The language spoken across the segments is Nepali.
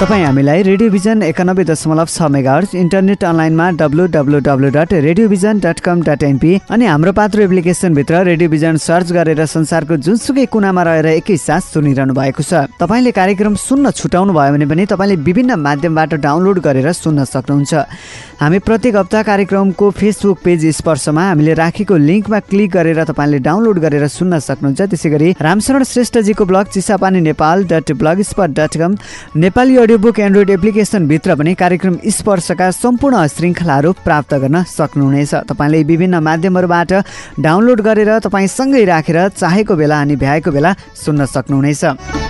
तपाईँ हामीलाई रेडियो भिजन एकानब्बे दशमलव छ मेगाहर्स इन्टरनेट अनलाइनमा W W W dot radio vision dot com dot NP अनि हाम्रो पात्र एप्लिकेसनभित्र रेडियो भिजन सर्च गरेर संसारको जुनसुकै कुनामा रहेर एकैसाथ सुनिरहनु भएको छ। तपाईँले कार्यक्रम सुन्न छुटाउनु भयो भने पनि तपाईँले विभिन्न माध्यमबाट डाउनलोड गरेर सुन्न सक्नुहुन्छ। हामी प्रत्येक हप्ता कार्यक्रमको फेसबुक पेज स्पर्शमा हामीले राखेको लिङ्कमा क्लिक गरेर तपाईँले डाउनलोड गरेर सुन्न सक्नुहुन्छ। त्यसै गरी Ramsharan श्रेष्ठजीको blog Chisapani Nepal dot blog spot dot com Nepali audio book Android एप्लिकेसनभित्र पनि कार्यक्रम स्पर्शका सम्पूर्ण श्रृङ्खलाहरू प्राप्त गर्न सक्नुहुनेछ। तपाईँले विभिन्न माध्यमहरूबाट डाउनलोड गरेर तपाईँसँगै राखेर चाहेको बेला अनि भ्याएको बेला सुन्न सक्नुहुनेछ।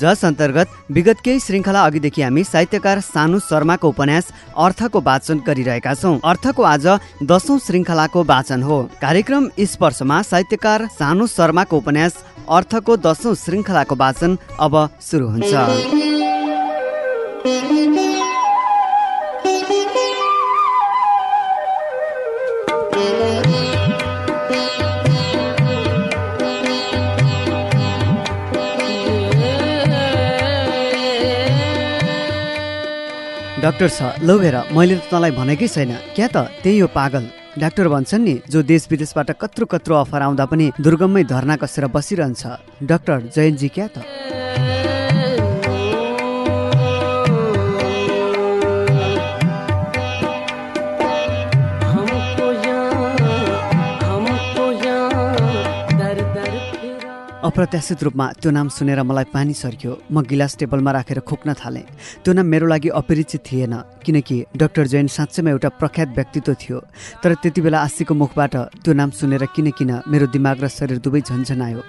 जस अन्तर्गत विगत केही श्रृङ्खला अघिदेखि हामी साहित्यकार सानु शर्माको उपन्यास अर्थको वाचन गरिरहेका छौँ। अर्थको आज दसौँ श्रृङ्खलाको वाचन हो। कार्यक्रम स्पर्शमा साहित्यकार सानु शर्माको उपन्यास अर्थको दसौँ श्रृङ्खलाको वाचन अब सुरु हुन्छ। डाक्टर छ लौ हेर मैले त तँलाई भनेकै छैन। क्या त? त्यही हो पागल। डाक्टर भन्छन् नि जो देश विदेशबाट कत्रो कत्रो अफर आउँदा पनि दुर्गममै धर्ना कसेर बसिरहन्छ। डाक्टर जयन्तजी क्या त? अप्रत्याशित रूपमा त्यो नाम सुनेर मलाई पानी सर्क्यो। म गिलास टेबलमा राखेर खोक्न थालेँ। त्यो नाम मेरो लागि अपरिचित थिएन किनकि डाक्टर जैन साँच्चैमा एउटा प्रख्यात व्यक्तित्व थियो। तर त्यति बेला आशीको मुखबाट त्यो नाम सुनेर किन किन मेरो दिमाग र शरीर दुवै झन्झनायो।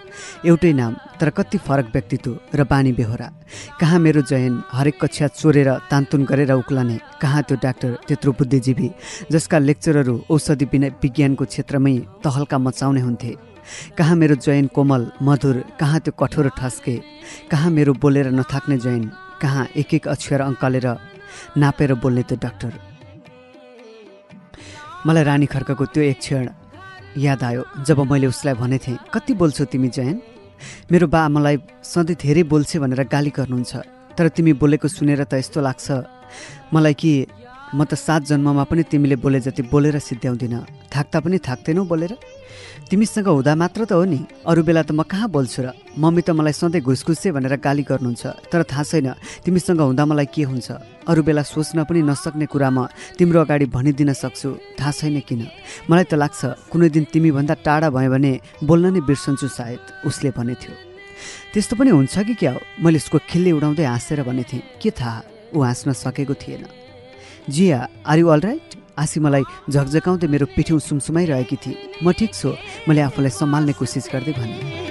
एउटै नाम तर कति फरक व्यक्तित्व र बानी बेहोरा। कहाँ मेरो जयन हरेक कक्षा चोरेर तान्तुन गरेर उक्लने कहाँ त्यो डाक्टर त्यत्रो बुद्धिजीवी जसका लेक्चरहरू औषधि विज्ञानको क्षेत्रमै तहल्का मचाउने हुन्थे। कहाँ मेरो जैन कोमल मधुर कहाँ त्यो कठोर ठस्के कहाँ मेरो बोलेर नथाक्ने जैन कहाँ एक एक अक्षर अङ्कलेर नापेर बोल्ने त्यो डाक्टर। मलाई रानी खर्कको त्यो एक क्षण याद आयो जब मैले उसलाई भनेथेँ कति बोल्छौ तिमी जयन मेरो बा मलाई सधैँ धेरै बोल्छे भनेर गाली गर्नुहुन्छ तर तिमी बोलेको सुनेर त यस्तो लाग्छ। मलाई कि म त सात जन्ममा पनि तिमीले बोले जति बोलेर सिद्ध्याउँदिन। थाक्दा पनि थाक्दैनौ बोलेर। तिमीसँग हुँदा मात्र त हो नि। अरू बेला त म कहाँ बोल्छु र? मम्मी त मलाई सधैँ घुसघुसे भनेर गाली गर्नुहुन्छ। तर थाहा छैन तिमीसँग हुँदा मलाई के हुन्छ। अरू बेला सोच्न पनि नसक्ने कुरा म तिम्रो अगाडि भनिदिन सक्छु। थाहा छैन किन। मलाई त लाग्छ कुनै दिन तिमीभन्दा टाढा भयो भने बोल्न नै बिर्सन्छु सायद उसले भनेथ्यो। त्यस्तो पनि हुन्छ कि क्या हो? मैले उसको खिल्ली उडाउँदै हाँसेर भनेथेँ। के थाहा? ऊ हाँस्न सकेको थिएन। Jiya are you all right आसी मलाई झकझकाउँदै मेरो पिठ्यौँ सुमसुमाइरहेकी थिए। म ठिक छु। मैले आफूलाई सम्हाल्ने कोसिस गर्दै भने।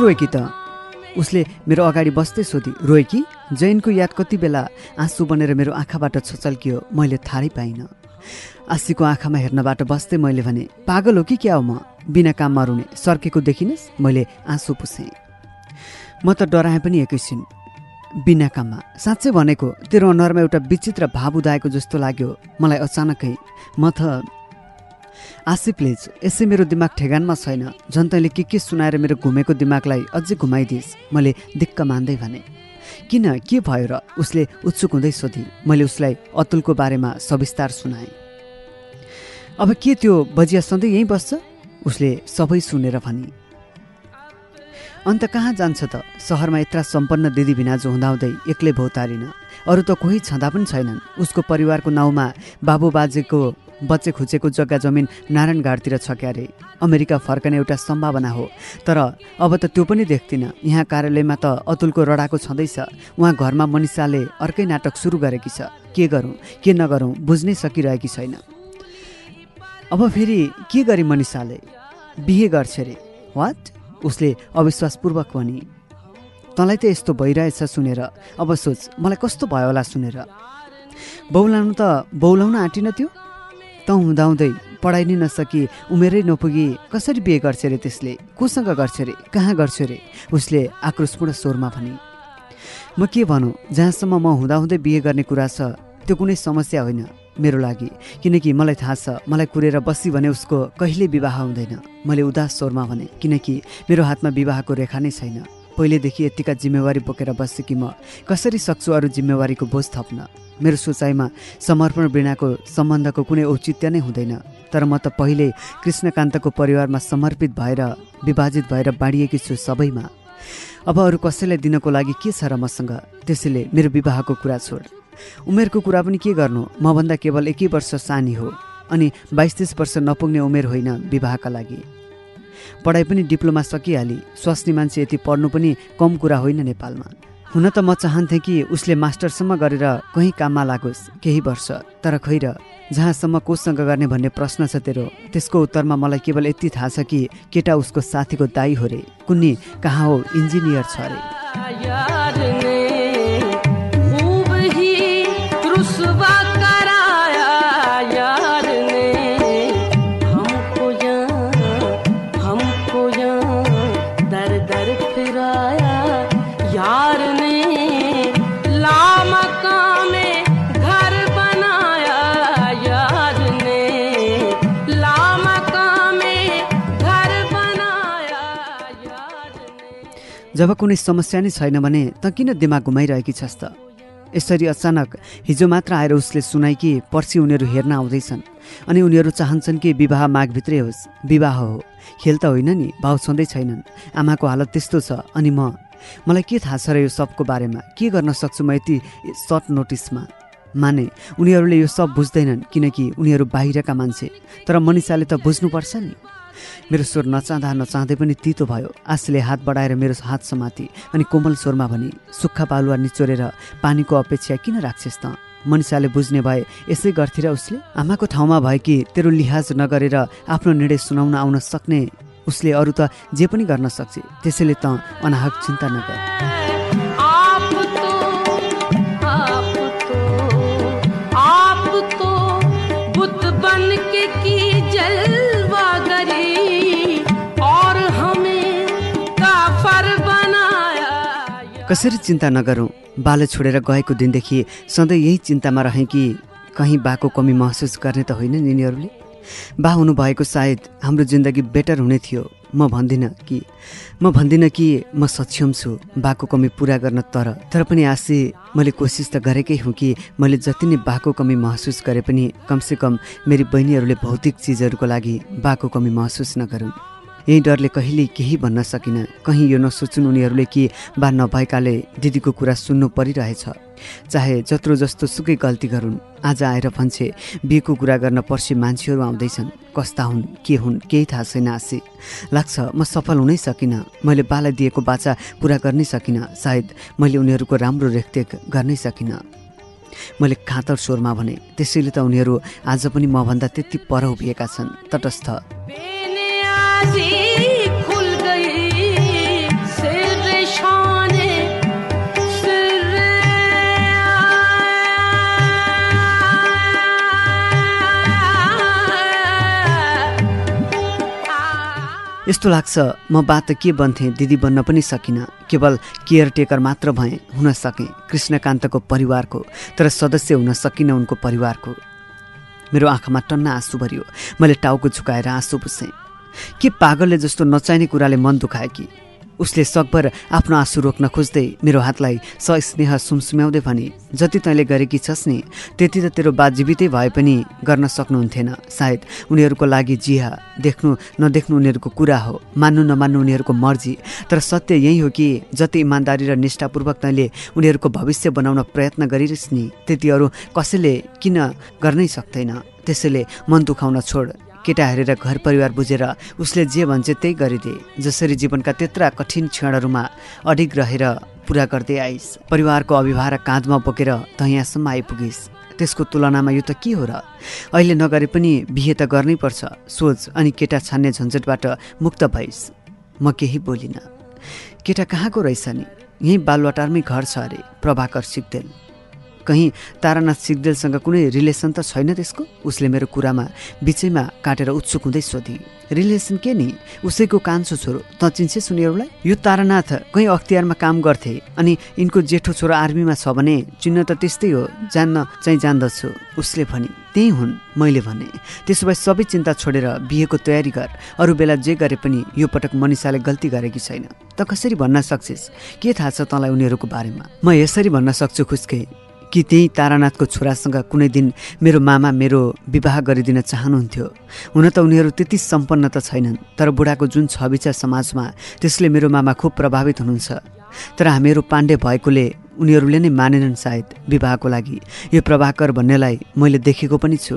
रोएकी त। उसले मेरो अगाडि बस्दै सोधी रोए कि जैनको याद कति बेला आँसु बनेर मेरो आँखाबाट छचल्कियो मैले थाहै पाइनँ। आँसीको आँखामा हेर्नबाट बस्दै मैले भने पागल हो कि क्या हो म? बिना काममा रुने सर्केको देखिनस् मैले आँसु पुसेँ। म त डराएँ पनि एकैछिन बिना काममा। साँच्चै भनेको तेरो अनुहारमा एउटा विचित्र भाव उदाएको जस्तो लाग्यो। मलाई अचानकै म त आशी प्लिज यसै मेरो दिमाग ठेगानमा छैन। झन् तैँले के के सुनाएर मेरो घुमेको दिमागलाई अझै घुमाइदिइस्? मैले दिक्क मान्दै भने। किन? के भयो र? उसले उत्सुक हुँदै सोधी। मैले उसलाई अतुलको बारेमा सविस्तार सुनाएँ। अब के त्यो बजिया सधैँ यहीँ बस्छ? उसले सबै सुनेर भनी। अन्त कहाँ जान्छ त? सहरमा यत्र सम्पन्न दिदी भिनाजु हुँदाहुँदै एक्लै भौतारिन। अरू त कोही छँदा पनि छैनन्। उसको परिवारको नाउँमा बाबु बाजेको बच्चे खुचेको जग्गा जमिन नारायणघाटतिर छ क्यारे। अमेरिका फर्कने एउटा सम्भावना हो। तर अब त त्यो पनि देख्दिनँ। यहाँ कार्यालयमा त अतुलको रडाको छँदैछ। उहाँ घरमा मनिषाले अर्कै नाटक सुरु गरेकी छ। के गरौँ? के नगरौँ? बुझ्नै सकिरहेकी छैन। अब फेरि के गरी मनिषाले? बिहे गर्छ अरे। वाट उसले अविश्वासपूर्वक भनी। तँलाई त यस्तो भइरहेछ सुनेर। अब सोच मलाई कस्तो भयो होला सुनेर। बौलाउनु त बौलाउन आँटिन त्यो? तँ हुँदाहुँदै पढाइ नै नसकी उमेरै नपुगी कसरी बिहे गर्छ अरे त्यसले? कोसँग गर्छ अरे? कहाँ गर्छ अरे? उसले आक्रोशपूर्ण स्वरमा भने म के भनौँ? जहाँसम्म म हुँदाहुँदै बिहे गर्ने कुरा छ त्यो कुनै समस्या होइन मेरो लागि। किनकि मलाई थाहा छ मलाई कुरेर बसी भने उसको कहिले विवाह हुँदैन। मैले उदास स्वरमा भने किनकि मेरो हातमा विवाहको रेखा नै छैन। पहिलेदेखि यतिका जिम्मेवारी बोकेर बसेकी म कसरी सक्छु अरू जिम्मेवारीको बोझ थप्न? मेरो सोचाइमा समर्पण बिनाको सम्बन्धको कुनै औचित्य नै हुँदैन। तर म त पहिले कृष्णकान्तको परिवारमा समर्पित भएर विभाजित भएर बाँडिएकी छु सबैमा। अब अरू कसैलाई दिनको लागि के छ र मसँग? त्यसैले मेरो विवाहको कुरा छोड। उमेरको कुरा पनि के गर्नु? मभन्दा केवल एकै वर्ष सानी हो अनि बाइस तिस वर्ष नपुग्ने उमेर होइन विवाहका लागि। पढाइ पनि डिप्लोमा सकिहाली स्वास्नी मान्छे यति पढ्नु पनि कम कुरा होइन नेपालमा। हुन त म चाहन्थेँ कि उसले मास्टरसम्म गरेर कहीँ काममा लागोस् केही वर्ष तर खै र जहाँसम्म कोसँग गर्ने भन्ने प्रश्न छ तेरो त्यसको उत्तरमा मलाई केवल यति थाहा छ कि केटा उसको साथीको दाई हो रे। कुन्नी कहाँ हो? इन्जिनियर छ अरे जब कुनै समस्या नै छैन भने त किन दिमाग घुमाइरहेकी छस् त? यसरी अचानक हिजो मात्र आएर उसले सुनाइ कि पर्सि उनीहरू हेर्न आउँदैछन्। अनि उनीहरू चाहन्छन् कि विवाह माघभित्रै होस्। विवाह हो। खेल त होइन नि भाउ छँदै छैनन्। आमाको हालत त्यस्तो छ। अनि म? मलाई के थाहा छ र यो सबको बारेमा? के गर्न सक्छु म यति सर्ट नोटिसमा? माने उनीहरूले यो सब बुझ्दैनन् किनकि उनीहरू बाहिरका मान्छे। तर मनिषाले त बुझ्नुपर्छ नि। मेरो स्वर नचाहँदा नचाहँदै पनि तितो भयो। आशीले हात बढाएर मेरो हात समाती अनि कोमल स्वरमा भने सुक्खा बालुवा निचोरेर पानीको अपेक्षा किन राख्छेस् त? मनिषाले बुझ्ने भए यसै गर्थे र उसले? आमाको ठाउँमा भए कि तेरो लिहाज नगरेर आफ्नो निर्णय सुनाउन आउन सक्ने? उसले अरू त जे पनि गर्न सक्छ त्यसैले त अनाहक चिन्ता नगर। कसरी चिन्ता नगरौँ? बाले छोडेर गएको दिनदेखि सधैँ यही चिन्तामा रहेँ कि कहीँ बाको कमी महसुस गर्ने त होइन यिनीहरूले बा हुनुभएको सायद हाम्रो जिन्दगी बेटर हुने थियो। म भन्दिनँ कि म भन्दिनँ कि म सक्षम छु बाको कमी पुरा गर्न तर तर पनि आशी मैले कोसिस त गरेकै हुँ कि मैले जति नै बाको कमी महसुस गरे पनि कमसेकम मेरी बहिनीहरूले भौतिक चिजहरूको लागि बाको कमी महसुस नगरून्। यही डरले कहिले केही भन्न सकिनँ कहीँ यो नसोचुन् उनीहरूले कि बा नभएकाले दिदीको कुरा सुन्नु परिरहेछ। चाहे जत्रो जस्तो सुकै गल्ती गरून् आज आएर भन्छे बिहेको कुरा गर्न पर्सि मान्छेहरू आउँदैछन्। कस्ता हुन् के हुन् केही थाहा छैन आशी। लाग्छ म सफल हुनै सकिनँ। मैले बालाई दिएको बाचा पुरा गर्नै सकिनँ। सायद मैले उनीहरूको राम्रो रेखदेख गर्नै सकिनँ। मैले कातर स्वरमा भने त्यसैले त उनीहरू आज पनि मभन्दा त्यति पर उभिएका छन् तटस्थ। यस्तो लाग्छ म बा त के बन्थेँ दिदी बन्न पनि सकिनँ। केवल केयरटेकर मात्र भएँ हुन सकेँ कृष्णकान्तको परिवारको तर सदस्य हुन सकिनँ उनको परिवारको। मेरो आँखामा टन्न आँसु भरियो। मैले टाउको झुकाएर आँसु पुसेँ। के पागलले जस्तो नचाहिने कुराले मन दुखाए कि? उसले सकभर आफ्नो आँसु रोक्न खोज्दै मेरो हातलाई सस्नेह सुमसुम्याउँदै भने जति तैँले गरेकी छस् नि त्यति त तेरो बा जीवितै भए पनि गर्न सक्नुहुन्थेन। सायद उनीहरूको लागि जिहा देख्नु नदेख्नु उनीहरूको कुरा हो मान्नु नमान्नु उनीहरूको मर्जी। तर सत्य यही हो कि जति इमान्दारी र निष्ठापूर्वक तैँले उनीहरूको भविष्य बनाउन प्रयत्न गरिस् नि त्यति अरू कसैले किन गर्नै सक्दैन? त्यसैले मन दुखाउन छोड। केटा हेरेर घर परिवार बुझेर उसले जे भन्छ त्यही गरिदिए जसरी जीवनका त्यत्रा कठिन क्षणहरूमा अडिग रहेर पुरा गर्दै आइस। परिवारको अभिभार काँधमा बोकेर त यहाँसम्म आइपुगिस्। त्यसको तुलनामा यो त के हो र? अहिले नगरे पनि बिहे त गर्नै पर्छ। सोच अनि केटा छान्ने झन्झटबाट मुक्त भइस्। म केही बोलिनँ। केटा कहाँको रहेछ नि? यहीँ बालुवाटारमै घर छ अरे प्रभाकर सिक्देल कहीँ तारानाथ सिग्देलसँग कुनै रिलेसन त छैन त्यसको? उसले मेरो कुरामा बिचैमा काटेर उत्सुक हुँदै सोधी। रिलेसन के नि? उसैको कान्छो छोरो त चिन्छेस् उनीहरूलाई यो तारानाथ कहीँ अख्तियारमा काम गर्थे? अनि यिनको जेठो छोरो आर्मीमा छ भने चिन्न त त्यस्तै हो जान्न चाहिँ जान्दछु। उसले भने त्यही हुन् मैले भने। त्यसो भए सबै चिन्ता छोडेर बिहेको तयारी गर। अरू बेला जे गरे पनि यो पटक मनिषाले गल्ती गरेकी छैन। त कसरी भन्न सक्छेस्? के थाहा छ तँलाई उनीहरूको बारेमा? म यसरी भन्न सक्छु खुस्के। कि त्यही तारानाथको छोरासँग कुनै दिन मेरो मामा मेरो विवाह गरिदिन चाहनुहुन्थ्यो। हुन त उनीहरू त्यति सम्पन्न त छैनन् तर बुढाको जुन छवि छ समाजमा त्यसले मेरो मामा खुब प्रभावित हुनुहुन्छ। तर हामीहरू पाण्डे भएकोले उनीहरूले नै मानेनन् सायद विवाहको लागि। यो प्रभाकर भन्नेलाई मैले देखेको पनि छु।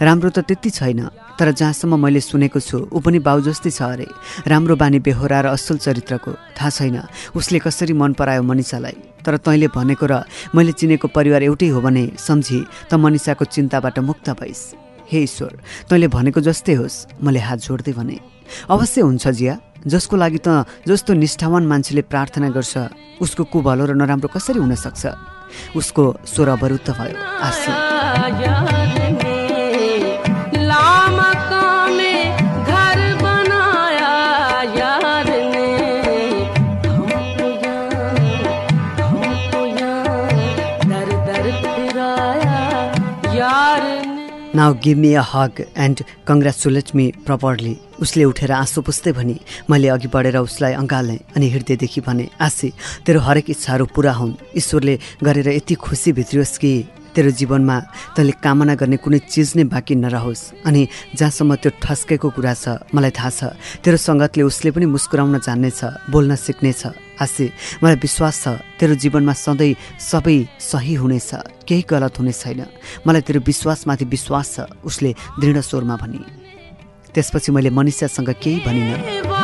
राम्रो त त्यति छैन तर जहाँसम्म मैले सुनेको छु ऊ पनि बाउ जस्तै छ अरे। राम्रो बानी बेहोरा र असल चरित्रको थाहा छैन उसले कसरी मन परायो मनिषालाई। तर तैँले भनेको र मैले चिनेको परिवार एउटै हो भने सम्झी त मनिषाको चिन्ताबाट मुक्त भइस्। हे ईश्वर तैँले भनेको जस्तै होस् मैले हात जोड्दै भने। अवश्य हुन्छ जिया जसको लागि त जस्तो निष्ठावान मान्छेले प्रार्थना गर्छ उसको कुभलो र नराम्रो कसरी हुन सक्छ उसको स्वर अवरुद्ध भयो Ashi now give me a hug and congratulate me properly उसले उठेर आँसु पुस्दै भने मैले अघि बढेर उसलाई अँगालेँ अनि हृदयदेखि भने आशी तेरो हरेक इच्छाहरू पुरा हुन्। ईश्वरले गरेर यति खुसी भित्रियोस् कि तेरो जीवनमा तैँले कामना गर्ने कुनै चिज नै बाँकी नरहोस्। अनि जहाँसम्म त्यो ठस्केको कुरा छ मलाई थाहा छ तेरो सङ्गतले उसले पनि मुस्कुराउन जान्नेछ बोल्न सिक्नेछ। आशी मलाई विश्वास छ तेरो जीवनमा सधैँ सबै सही हुनेछ केही गलत हुने छैन। मलाई तेरो विश्वासमाथि विश्वास छ उसले दृढ स्वरमा भनी। त्यसपछि मैले मनिषासँग केही भनिनँ।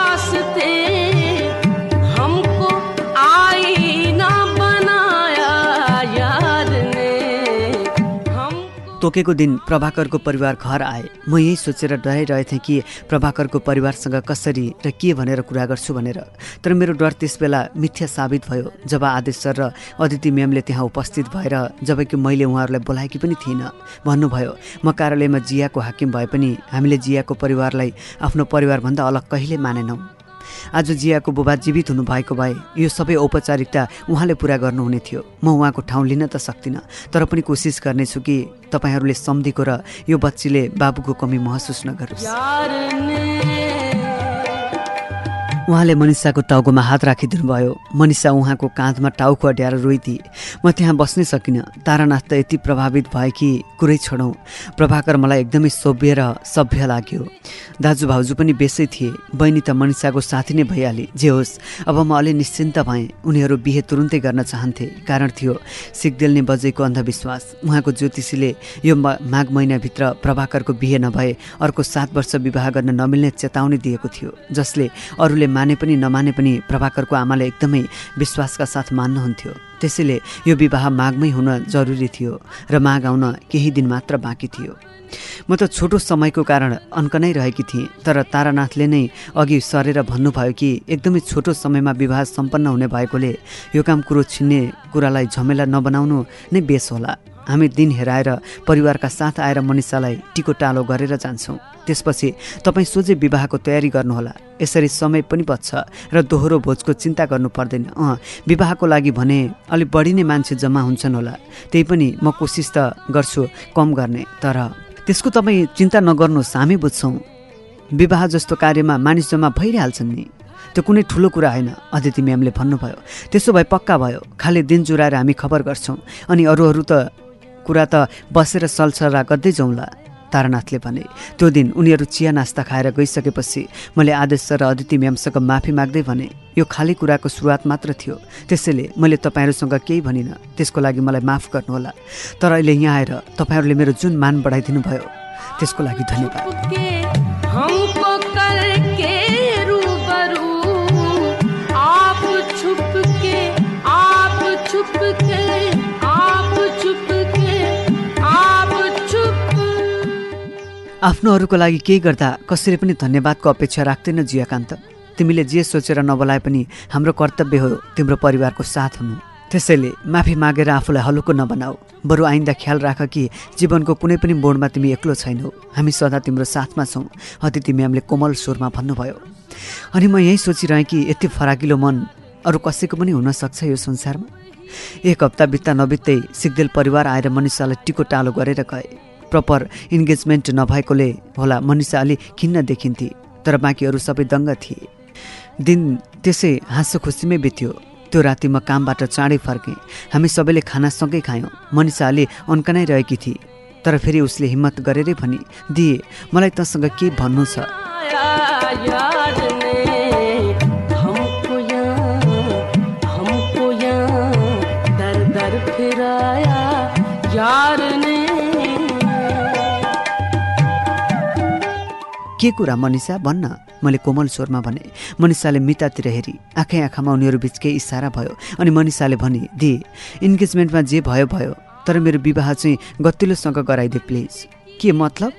तोकेको दिन प्रभाकरको परिवार घर आए। म यही सोचेर डराइरहेथेँ कि प्रभाकरको परिवारसँग कसरी र के भनेर कुरा गर्छु भनेर। तर मेरो डर त्यस बेला मिथ्या साबित भयो जब आदेश सर र अदिति म्यामले त्यहाँ उपस्थित भएर जबकि मैले उहाँहरूलाई बोलाएकी पनि थिइनँ। भन्नुभयो म कार्यालयमा जियाको हाकिम भए पनि हामीले जियाको परिवारलाई आफ्नो परिवारभन्दा अलग कहिले मानेनौँ? आज जियाको बुबा जीवित हुनुभएको भए यो सबै औपचारिकता उहाँले पुरा गर्नुहुने थियो। म उहाँको ठाउँ लिन त सक्दिनँ तर पनि कोसिस गर्नेछु कि तपाईँहरूले सम्झेको र यो बच्चीले बाबुको कमी महसुस नगरोस्। उहाँले मनिषाको टाउकोमा हात राखिदिनु भयो मनिषा उहाँको काँधमा टाउको अड्याएर रोइदिए म त्यहाँ बस्नै सकिनँ। तारानाथ त यति प्रभावित भए कि कुरै छोडौँ। प्रभाकर मलाई एकदमै सभ्य र सभ्य लाग्यो। दाजु भाउजू पनि बेसै थिए। बहिनी त मनिषाको साथी नै भइहाले। जे होस् अब म अलि निश्चिन्त भएँ। उनीहरू बिहे तुरुन्तै गर्न चाहन्थे। कारण थियो सिग्देलले बजेको अन्धविश्वास। उहाँको ज्योतिषीले यो माघ महिनाभित्र प्रभाकरको बिहे नभए अर्को सात वर्ष विवाह गर्न नमिल्ने चेतावनी दिएको थियो जसले अरूले माने पनि नमाने पनि प्रभाकरको आमाले एकदमै विश्वासका साथ मान्नुहुन्थ्यो। त्यसैले यो विवाह माघमै हुन जरुरी थियो र माघ आउन केही दिन मात्र बाँकी थियो। म त छोटो समयको कारण अन्कनै रहेकी थिएँ तर तारानाथले नै अघि सरेर भन्नुभयो कि एकदमै छोटो समयमा विवाह सम्पन्न हुने भएकोले यो काम कुरो छिन्ने कुरालाई झमेला नबनाउनु नै बेस होला। हामी दिन हेराएर परिवारका साथ आएर मनिषालाई टिको टालो गरेर जान्छौँ। त्यसपछि तपाईँ सोझै विवाहको तयारी गर्नुहोला। यसरी समय पनि बच्छ र दोहोरो भोजको चिन्ता गर्नु पर्दैन। अँ विवाहको लागि भने अलिक बढी नै मान्छे जम्मा हुन्छन् होला। त्यही पनि म कोसिस त गर्छु कम गर्ने तर त्यसको तपाईँ चिन्ता नगर्नुहोस् हामी बुझ्छौँ। विवाह जस्तो कार्यमा मानिस जम्मा भइहाल्छन् नि। त्यो कुनै ठुलो कुरा होइन अदिति म्यामले भन्नुभयो। त्यसो भए पक्का भयो। खालि दिन जुराएर हामी खबर गर्छौँ। अनि अरू अरू त कुरा त बसेर सलसल्लाह गर्दै जाउँला। तारानाथले भने त्यो दिन उनीहरू चिया नास्ता खाएर गइसकेपछि मैले आदेश सर र अदिति म्यामसँग माफी माग्दै भने यो खाली कुराको सुरुवात मात्र थियो। त्यसैले मैले तपाईँहरूसँग केही भनिनँ। त्यसको लागि मलाई माफ गर्नुहोला। तर अहिले यहाँ आएर तपाईँहरूले मेरो जुन मान बढाइदिनु भयो त्यसको लागि धन्यवाद। आफ्नो अरूको लागि केही गर्दा कसैले पनि धन्यवादको अपेक्षा राख्दैन जियाकान्त। तिमीले जे सोचेर नबोलाए पनि हाम्रो कर्तव्य हो तिम्रो परिवारको साथ हुनु। त्यसैले माफी मागेर आफूलाई हलुको नबनाऊ। बरु आइन्दा ख्याल राख कि जीवनको कुनै पनि मोडमा तिमी एक्लो छैनौ। हामी सदा तिम्रो साथमा छौँ। अतिथि म्यामले कोमल स्वरमा भन्नुभयो। अनि म यही सोचिरहेँ कि यति फराकिलो मन अरू कसैको पनि हुनसक्छ यो संसारमा? एक हप्ता बित्दा नबित्दै सिग्देल परिवार आएर मनिषालाई टिको टालो गरेर गए। प्रपर इन्गेजमेन्ट नभएकोले होला मनिषा अलि खिन्न देखिन्थे तर बाँकी अरू सबै दङ्ग थिए। दिन त्यसै हाँसो खुसीमै बित्यो। त्यो राति म कामबाट चाँडै फर्केँ। हामी सबैले खाना सँगै खायौँ। मनिषा अलि अन्कनाइ रहेकी थिए। तर फेरि उसले हिम्मत गरेरै भनी दिए मलाई तँसँग के भन्नु छ? के कुरा मनिषा? भन्न। मैले कोमल स्वरमा भने मनिषाले मितातिर हेरी आँखै आँखामा उनीहरू बिच केही इसारा भयो अनि मनिषाले भने दिए इन्गेजमेन्टमा जे भयो भयो तर मेरो विवाह चाहिँ गतिलोसँग गराइदे प्लिज। के मतलब?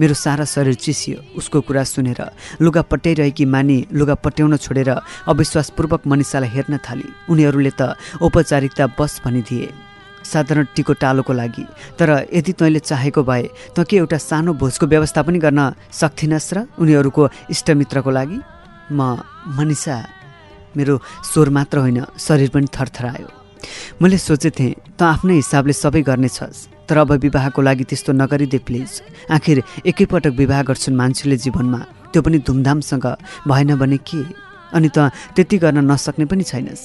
मेरो सारा शरीर चिसियो उसको कुरा सुनेर लुगा पट्याइरहेकी मानी लुगा पट्याउन छोडेर अविश्वासपूर्वक मनिषालाई हेर्न थाली। उनीहरूले त औपचारिकता बस भनिदिए। साधारण टिको टालोको लागि। तर यदि तैँले चाहेको भए त के एउटा सानो भोजको व्यवस्था पनि गर्न सक्थिनस् र उनीहरूको इष्टमित्रको लागि? म मनिषा मेरो स्वर मात्र होइन शरीर पनि थरथरायो। मैले सोचेथेँ त आफ्नै हिसाबले सबै गर्नेछस् तर अब विवाहको लागि त्यस्तो नगरिदे प्लिज। आखिर एकैपटक विवाह गर्छन् मान्छेले जीवनमा। त्यो पनि धुमधामसँग। भएन भने के? अनि त त्यति गर्न नसक्ने पनि छैनस्।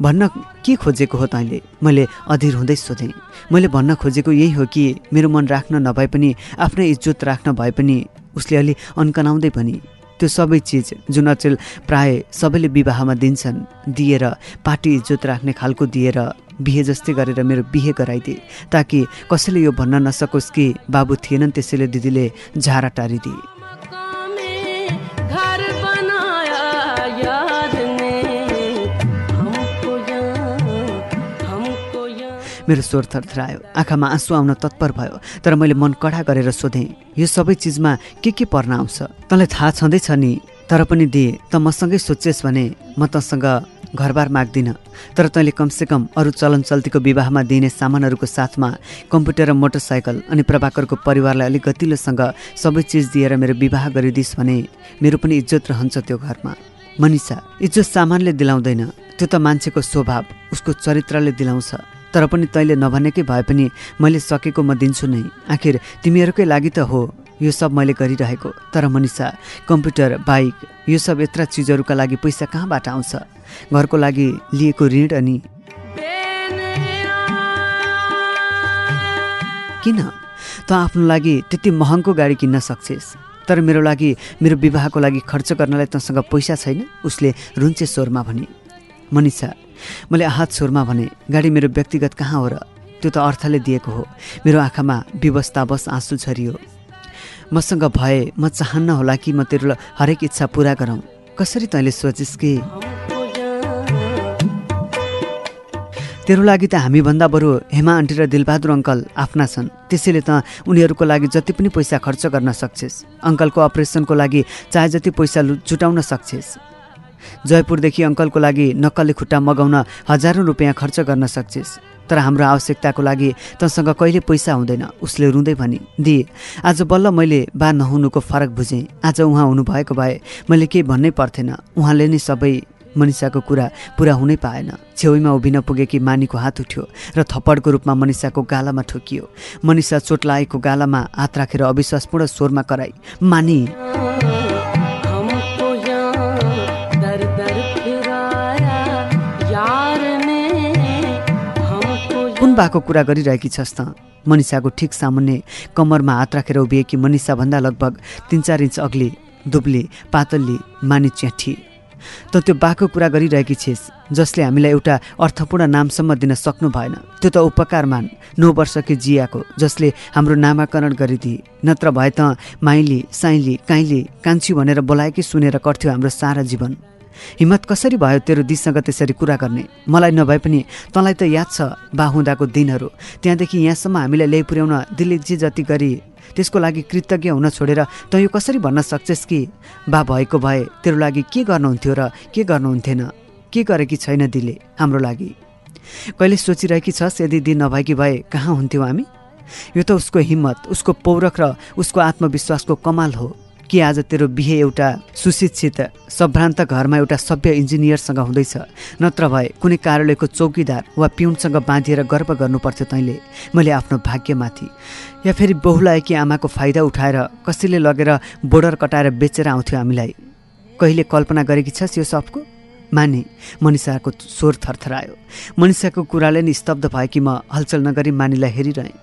भन्न के खोजेको हो तैँले? मैले अधीर हुँदै सोधेँ। मैले भन्न खोजेको यही हो कि मेरो मन राख्न नभए पनि आफ्नै इज्जत राख्न भए पनि उसले अलि अन्कनाउँदै पनि त्यो सबै चिज जुन अचेल प्राय सबैले विवाहमा दिन्छन् दिएर पार्टी इज्जत राख्ने खालको दिएर बिहे जस्तै गरेर मेरो बिहे गराइदिए ताकि कसैले यो भन्न नसकोस् कि बाबु थिएनन् त्यसैले दिदीले झारा टारिदिए। मेरो स्वर थरथरायो। आँखामा आँसु आउन तत्पर भयो तर मैले मन कडा गरेर सोधेँ यो सबै चिजमा के के पर्न आउँछ? तँलाई थाहा छँदैछ नि। तर पनि दिए त मसँगै सोचेस् भने म तँसँग घरबार माग्दिनँ। तर तैँले कमसेकम अरू चलन चल्तीको विवाहमा दिइने सामानहरूको साथमा कम्प्युटर र मोटरसाइकल अनि प्रभाकरको परिवारलाई अलिक गतिलोसँग सबै चिज दिएर मेरो विवाह गरिदिस् भने मेरो पनि इज्जत रहन्छ त्यो घरमा। मनिषा इज्जत सामानले दिलाउँदैन। त्यो त मान्छेको स्वभाव उसको चरित्रले दिलाउँछ। तर पनि तैँले नभनेकै भए पनि मैले सकेको म दिन्छु नै। आखिर तिमीहरूकै लागि त हो यो सब मैले गरिरहेको। तर मनिषा कम्प्युटर बाइक यो सब यत्र चिजहरूका लागि पैसा कहाँबाट आउँछ? घरको लागि लिएको ऋण अनि किन? त आफ्नो लागि त्यति महँगो गाडी किन्न सक्छेस्। तर मेरो लागि मेरो विवाहको लागि खर्च गर्नलाई तँसँग पैसा छैन उसले रुन्चे स्वरमा भने। मनिषा मैले आहत स्वरमा भने गाडी मेरो व्यक्तिगत कहाँ हो र त्यो त अर्थले दिएको हो। मेरो आँखामा विवस्थावश आँसु झरियो। मसँग भए म चाहन्न होला कि म तेरो हरेक इच्छा पुरा गरौँ। कसरी तैँले सोचिस् कि? तेरो लागि त हामीभन्दा बरु हेमा आन्टी र दिलबहादुर अङ्कल आफ्ना छन्। त्यसैले त उनीहरूको लागि जति पनि पैसा खर्च गर्न सक्छेस्। अङ्कलको अपरेसनको लागि चाहे जति पैसा जुटाउन सक्छेस्। जयपुरदेखि अङ्कलको लागि नक्कले खुट्टा मगाउन हजारौँ रुपियाँ खर्च गर्न सक्छेस्। तर हाम्रो आवश्यकताको लागि तँसँग कहिले पैसा हुँदैन उसले रुँदै भनी दिए आज बल्ल मैले बा नहुनुको फरक बुझेँ। आज उहाँ हुनुभएको भए मैले केही भन्नै पर्थेन। उहाँले नै सबै मनिषाको कुरा पुरा हुनै पाएन। छेउमा उभिन पुगेकी मानीको हात उठ्यो र थप्पडको रूपमा मनिषाको गालामा ठोकियो। मनिषा चोट लागेको गालामा हात राखेर अविश्वासपूर्ण स्वरमा कराई मानी। हमको कुन बाको कुरा गरिरहेकी छस् त। मनिषाको ठिक सामुन्ने कम्मरमा हात राखेर उभिएकी मनिषाभन्दा लगभग तिन चार इन्च अग्ली दुब्ली पातल्ली मानि च्याठी। त त्यो बाको कुरा गरिरहेकी छिस् जसले हामीलाई एउटा अर्थपूर्ण नामसम्म दिन सक्नु भएन। त्यो त उपकारमान नौ वर्षकी जियाको जसले हाम्रो नामाकरण गरिदिए नत्र भए त माइली साइली काइली कान्छी भनेर बोलाएकै सुनेर कर्थ्यो हाम्रो सारा जीवन। हिम्मत कसरी भयो तेरो दिदीसँग त्यसरी कुरा गर्ने? मलाई नभए पनि तँलाई त याद छ बा हुँदाको दिनहरू। त्यहाँदेखि यहाँसम्म हामीलाई ल्याइ पुर्याउन दिल्ली जे जति गरी त्यसको लागि कृतज्ञ हुन छोडेर तँ यो कसरी भन्न सक्छस् कि? बा भएको भए तेरो लागि के गर्नुहुन्थ्यो र के गर्नुहुन्थेन? के गरेकी छैन दिले हाम्रो लागि? कहिले सोचिरहेकी छस् यदि दिन नभएकी भए कहाँ हुन्थ्यौ हामी? यो त उसको हिम्मत उसको पौरख र उसको आत्मविश्वासको कमाल हो। कि आज तेरो बिहे एउटा सुशिक्षित सभ्रान्त घरमा एउटा सभ्य इन्जिनियरसँग हुँदैछ। नत्र भए कुनै कार्यालयको चौकीदार वा पिउनसँग बाँधिएर गर्व गर्नुपर्थ्यो तैँले। मैले आफ्नो भाग्यमाथि। या फेरि बहुलाएकी आमाको फाइदा उठाएर कसैले लगेर बोर्डर कटाएर बेचेर आउँथ्यो हामीलाई। कहिले कल्पना गरेकी छस् यो सबको माने मनिषाको स्वर थरथरायो। मनिषाको कुराले नि स्तब्ध भएकी म हलचल नगरी मानिलाई हेरिरहेँ।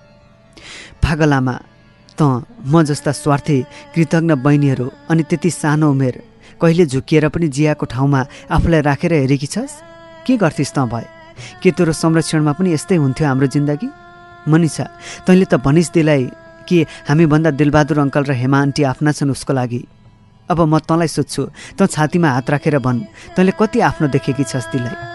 पागलामा त म जस्ता स्वार्थी कृतज्ञ बहिनीहरू अनि त्यति सानो उमेर कहिले झुकिएर पनि जियाको ठाउँमा आफूलाई राखेर हेरेकी छस्? के गर्थिस् त भए? के तेरो संरक्षणमा पनि यस्तै हुन्थ्यो हाम्रो जिन्दगी? मनिषा तैँले त भनिस् दिलाई कि हामीभन्दा दिलबहादुर अङ्कल र हेमा आन्टी आफ्ना छन् उसको लागि। अब म तँलाई सोध्छु तँ छातीमा हात राखेर भन् तैँले कति आफ्नो देखेकी छस् दिलाई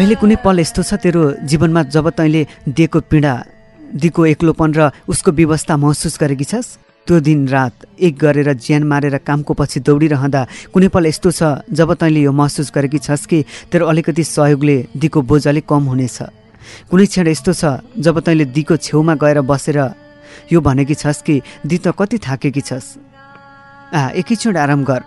कहिले कुनै पल यस्तो छ तेरो जीवनमा जब तैँले दिएको पीडा दिएको एक्लोपन र उसको व्यवस्था महसुस गरेकी छस्? त्यो दिन रात एक गरेर ज्यान मारेर कामको पछि दौडिरहँदा कुनै पल यस्तो छ जब तैँले यो महसुस गरेकी छस् कि तेरो अलिकति सहयोगले दिको बोझ अलिक कम हुनेछ? कुनै क्षण यस्तो छ जब तैँले दिको छेउमा गएर बसेर यो भनेकी छस् कि दि त कति थाकेकी छस्? आ एकैक्षण आराम गर।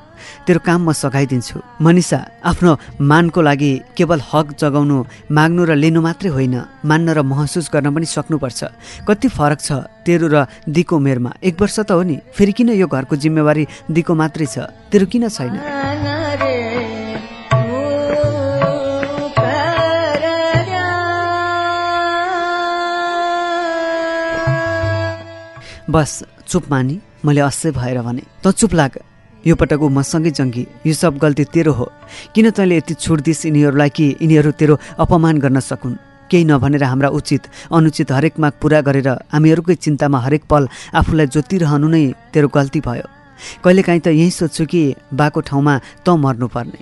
तेरो काम म सघाइदिन्छु। मनिषा आफ्नो मानको लागि केवल हक जगाउनु माग्नु र लिनु मात्रै होइन। मान्न र महसुस गर्न पनि सक्नुपर्छ। कति फरक छ तेरो र दिको उमेरमा। एक वर्ष त हो नि। फेरि किन यो घरको जिम्मेवारी दिको मात्रै छ? तेरो किन छैन? बस चुप मानी। मैले अस्सै भएर भने त चुप लाग। यो पटक ऊ मसँगै जङ्गी। यो सब गल्ती तेरो हो। किन तैँले यति छुट दिस् यिनीहरूलाई कि यिनीहरू तेरो अपमान गर्न सकुन्? केही नभनेर हाम्रा उचित अनुचित हरेक माग पुरा गरेर हामीहरूकै चिन्तामा हरेक पल आफूलाई जोतिरहनु नै तेरो गल्ती भयो। कहिलेकाहीँ त यही सोध्छु कि बाको ठाउँमा त मर्नुपर्ने।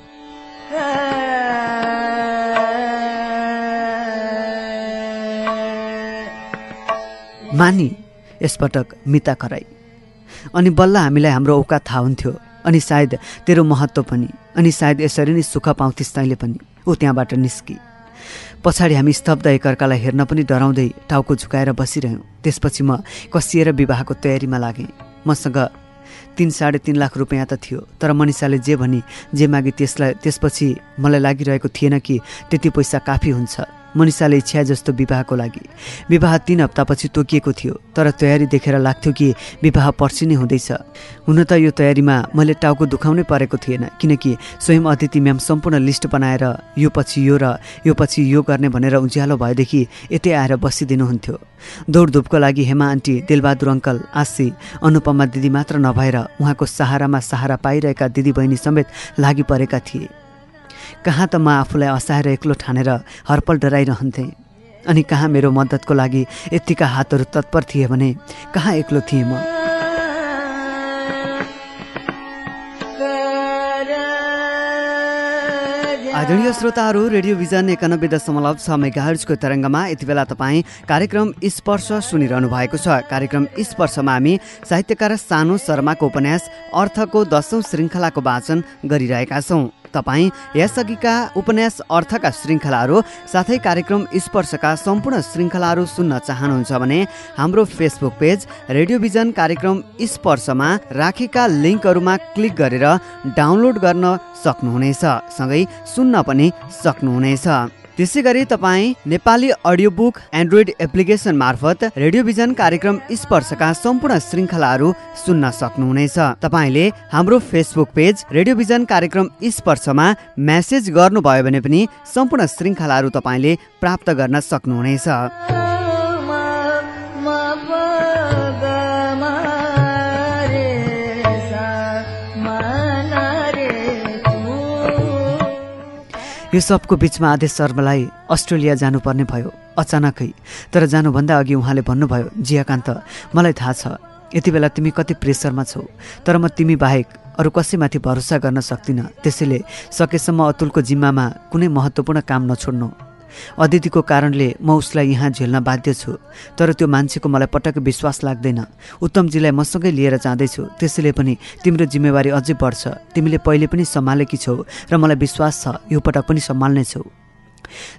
मानी यसपटक मिता कराई। अनि बल्ल हामीलाई हाम्रो औकात थाहा हुन्थ्यो। अनि सायद तेरो महत्त्व पनि। अनि सायद यसरी नै सुख पाउँथिस् तैँले पनि। ऊ त्यहाँबाट निस्की। पछाडि हामी स्तब्ध एकअर्कालाई हेर्न पनि डराउँदै टाउको झुकाएर बसिरह्यौँ। त्यसपछि म कसिएर विवाहको तयारीमा लागेँ। मसँग तिन साढे तिन लाख रुपियाँ त थियो तर मनिषाले जे भनी जे मागे त्यसलाई त्यसपछि मलाई लागिरहेको थिएन कि त्यति पैसा काफी हुन्छ। मनिषाले इच्छा जस्तो विवाहको लागि। विवाह तिन हप्तापछि तोकिएको थियो तर तयारी देखेर लाग्थ्यो कि विवाह पर्सि नै हुँदैछ। हुन त यो तयारीमा मैले टाउको दुखाउनै परेको थिएन किनकि स्वयं अतिथि म्याम सम्पूर्ण लिस्ट बनाएर यो पछि यो र यो पछि यो गर्ने भनेर उज्यालो भएदेखि यतै आएर बसिदिनुहुन्थ्यो। दौडधुपको लागि हेमा आन्टी दिलबहादुर अङ्कल आशी अनुपमा दिदी मात्र नभएर उहाँको सहारामा सहारा पाइरहेका दिदीबहिनी समेत लागि परेका थिए। कहाँ त म आफूलाई असाएर एक्लो ठानेर हर्पल डराइरहन्थेँ? अनि कहाँ मेरो मद्दतको लागि यत्तिका हातहरू तत्पर थिए भने कहाँ एक्लो थिएँ म? आदरणीय श्रोताहरू रेडियो भिजन एकानब्बे दशमलव छ मेगाहर्जको तरङ्गमा यति बेला तपाईँ कार्यक्रम स्पर्श सुनिरहनु भएको छ। कार्यक्रम स्पर्शमा हामी साहित्यकार सानो शर्माको उपन्यास अर्थको दशौं श्रृङ्खलाको वाचन गरिरहेका छौँ। तपाईँ यसअघिका उपन्यास अर्थका श्रृङ्खलाहरू साथै कार्यक्रम स्पर्शका सम्पूर्ण श्रृङ्खलाहरू सुन्न चाहनुहुन्छ भने हाम्रो फेसबुक पेज रेडियो भिजन कार्यक्रम स्पर्शमा राखेका लिङ्कहरूमा क्लिक गरेर डाउनलोड गर्न सक्नुहुनेछ सँगै सुन्न पनि सक्नुहुनेछ। त्यसै गरी तपाईँ Nepali audio book Android application मार्फत रेडियोभिजन कार्यक्रम स्पर्शका सम्पूर्ण श्रृङ्खलाहरू सुन्न सक्नुहुनेछ। तपाईँले हाम्रो फेसबुक पेज रेडियोभिजन कार्यक्रम स्पर्शमा म्यासेज गर्नुभयो भने पनि सम्पूर्ण श्रृङ्खलाहरू तपाईँले प्राप्त गर्न सक्नुहुनेछ। यो सबको बिचमा आदेश शर्मालाई अस्ट्रेलिया जानुपर्ने भयो अचानकै। तर जानुभन्दा अघि उहाँले भन्नुभयो जियाकान्त मलाई थाहा छ यति बेला तिमी कति प्रेसरमा छौ तर म तिमी बाहेक अरू कसैमाथि भरोसा गर्न सक्दिनँ। त्यसैले सकेसम्म अतुलको जिम्मामा कुनै महत्त्वपूर्ण काम नछोड्नु। अदितिको कारणले म उसलाई यहाँ झेल्न बाध्य छु तर त्यो मान्छेको मलाई पटक्क विश्वास लाग्दैन। उत्तमजीलाई मसँगै लिएर जाँदैछु त्यसैले पनि तिम्रो जिम्मेवारी अझै बढ्छ। तिमीले पहिले पनि सम्हालेकी छौ र मलाई विश्वास छ यो पटक पनि सम्हाल्नेछौ।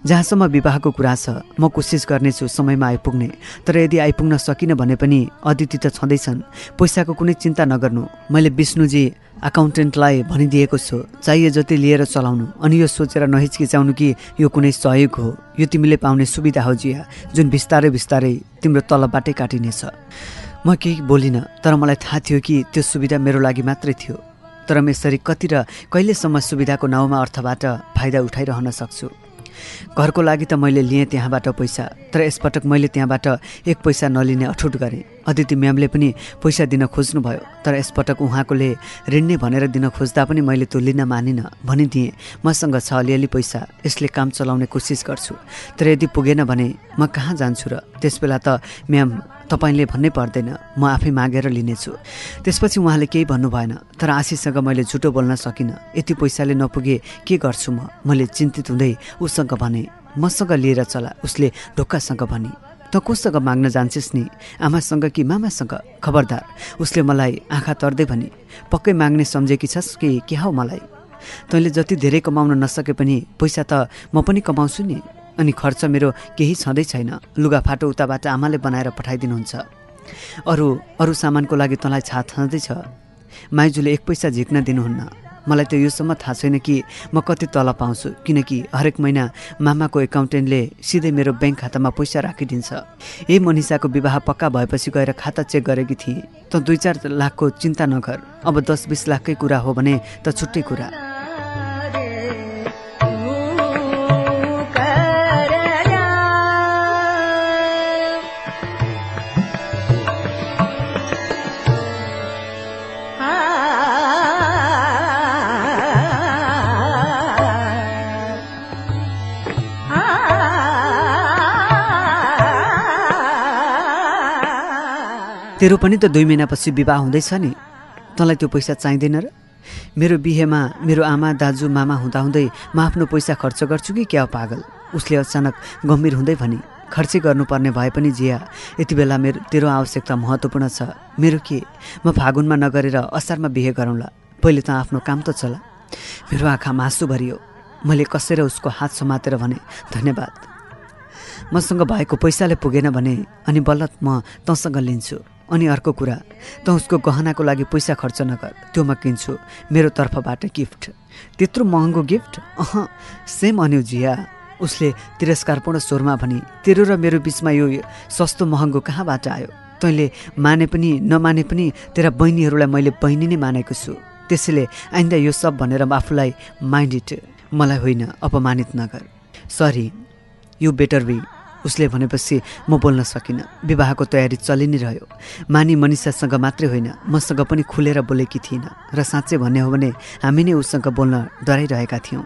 जहाँसम्म विवाहको कुरा छ म कोसिस गर्नेछु समयमा आइपुग्ने। तर यदि आइपुग्न सकिनँ भने पनि अदिति त छँदैछन्। पैसाको कुनै चिन्ता नगर्नु। मैले विष्णुजी अकाउन्टेन्टलाई भनिदिएको छु चाहिए जति लिएर चलाउनु। अनि यो सोचेर नहिचकिचाउनु कि यो कुनै सहयोग हो। यो तिमीले पाउने सुविधा हो जिया जुन बिस्तारै बिस्तारै तिम्रो तलबाटै काटिनेछ। म केही बोलिनँ तर मलाई थाहा थियो कि त्यो सुविधा मेरो लागि मात्रै थियो। तर म यसरी कति र कहिलेसम्म सुविधाको नाउँमा अर्थबाट फाइदा उठाइरहन सक्छु। घरको लागि त मैले लिएँ त्यहाँबाट पैसा तर यसपटक मैले त्यहाँबाट एक पैसा नलिने अठुट गरेँ। अदिति म्यामले पनि पैसा दिन खोज्नुभयो तर यसपटक उहाँकोले ऋण नै भनेर दिन खोज्दा पनि मैले त्यो लिन मानिनँ। भनिदिएँ मसँग छ अलिअलि पैसा यसले काम चलाउने कोसिस गर्छु। तर यदि पुगेन भने म कहाँ जान्छु र? त्यसबेला त म्याम तपाईँले भन्नै पर्दैन म आफै मागेर लिनेछु। त्यसपछि उहाँले केही भन्नु भएन तर आशीसँग मैले झुटो बोल्न सकिनँ। यति पैसाले नपुगे के गर्छु म? मैले चिन्तित हुँदै उसँग भने मसँग लिएर चला। उसले ढोक्कासँग भने त कोसँग माग्न जान्छस् नि? आमासँग कि मामासँग? खबरदार। उसले मलाई आँखा तर्दै भने पक्कै माग्ने सम्झेकी छस् कि के हौ मलाई? तैँले जति धेरै कमाउन नसके पनि पैसा त म पनि कमाउँछु नि। अनि खर्च मेरो केही छँदै छैन। लुगाफाटो उताबाट आमाले बनाएर पठाइदिनुहुन्छ। अरू अरू सामानको लागि तँलाई छात छँदैछ। माइजूले एक पैसा झिक्न दिनुहुन्न। मलाई त योसम्म थाहा छैन कि म कति तल पाउँछु किनकि हरेक महिना मामाको एकाउन्टेन्टले सिधै मेरो ब्याङ्क खातामा पैसा राखिदिन्छ। ए मनिषाको विवाह पक्का भएपछि गएर खाता चेक गरेकी थिएँ। त दुई चार लाखको चिन्ता नगर अब दस बिस लाखकै कुरा हो भने त छुट्टै कुरा। तेरो पनि त दुई महिनापछि विवाह हुँदैछ नि। तँलाई त्यो पैसा चाहिँदैन र? मेरो बिहेमा मेरो आमा दाजु मामा हुँदाहुँदै म आफ्नो पैसा खर्च गर्छु कि क्या पागल? उसले अचानक गम्भीर हुँदै भने खर्चै गर्नुपर्ने भए पनि जिया यति बेला मेरो तेरो आवश्यकता महत्त्वपूर्ण छ। मेरो के? म फागुनमा नगरेर असारमा बिहे गरौँला। पहिले त आफ्नो काम त चला। मेरो आँखा मासु भरियो। मैले कसेर उसको हात समातेर भने धन्यवाद। मसँग भएको पैसाले पुगेन भने अनि बल्ल म तँसँग लिन्छु। अनि अर्को कुरा त उसको गहनाको लागि पैसा खर्च नगर। त्यो म किन्छु। मेरो तर्फबाट गिफ्ट। त्यत्रो महँगो गिफ्ट? अह सेम अन्यु जिया। उसले तिरस्कारपूर्ण स्वरमा भनी तेरो र मेरो बिचमा यो सस्तो महँगो कहाँबाट आयो? तैँले माने पनि नमाने पनि तेरा बहिनीहरूलाई मैले बहिनी नै मानेको छु। त्यसैले आइन्दा यो सब भनेर आफूलाई माइन्ड इट। मलाई होइन अपमानित नगर। Sorry you better be. उसले भनेपछि म बोल्न सकिनँ। विवाहको तयारी चलि नै रह्यो। मानी मनिषासँग मात्रै होइन मसँग पनि खुलेर बोलेकी थिइनँ। र साँच्चै भन्ने हो भने हामी नै उसँग बोल्न डराइरहेका थियौँ।